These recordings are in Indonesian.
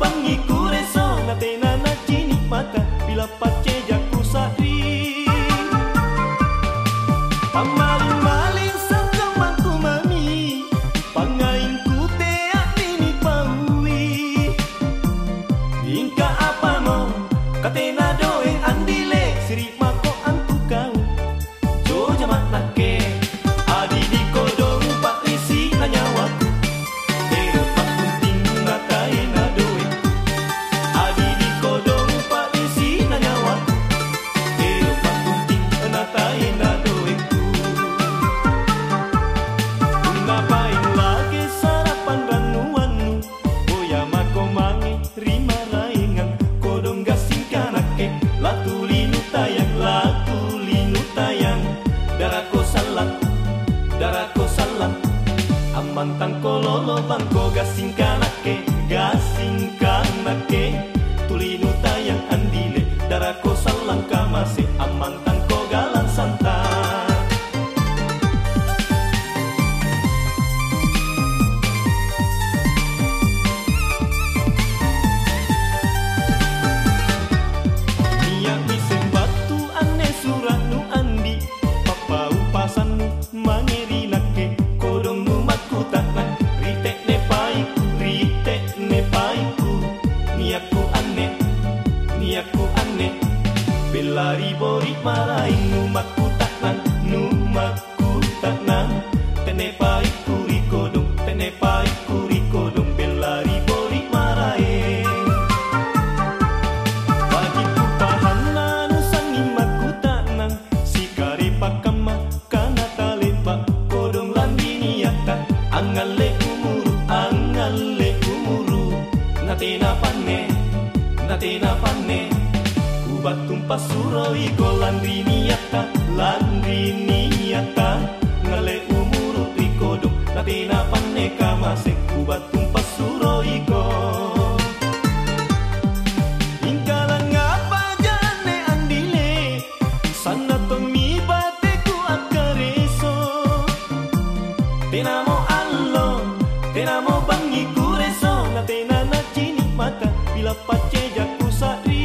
bangi ku resona tenana cini mata bila pat color banco. niatku aneh niatku aneh. Bila ribori marahin umatku na tena panne Kubat tumpah suraigo landriniata landriniata Ngale umuru rikodok na tena panne kamase Kubat tumpah suraigo Ingkalan ngapa jane andile? Sana pemi dilepat jejak rusak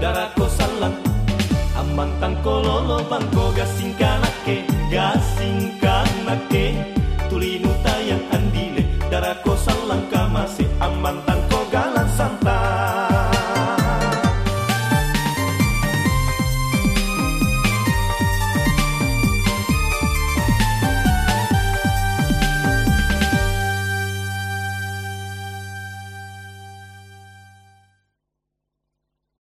daraku salam amantang kololo bangko gasingkana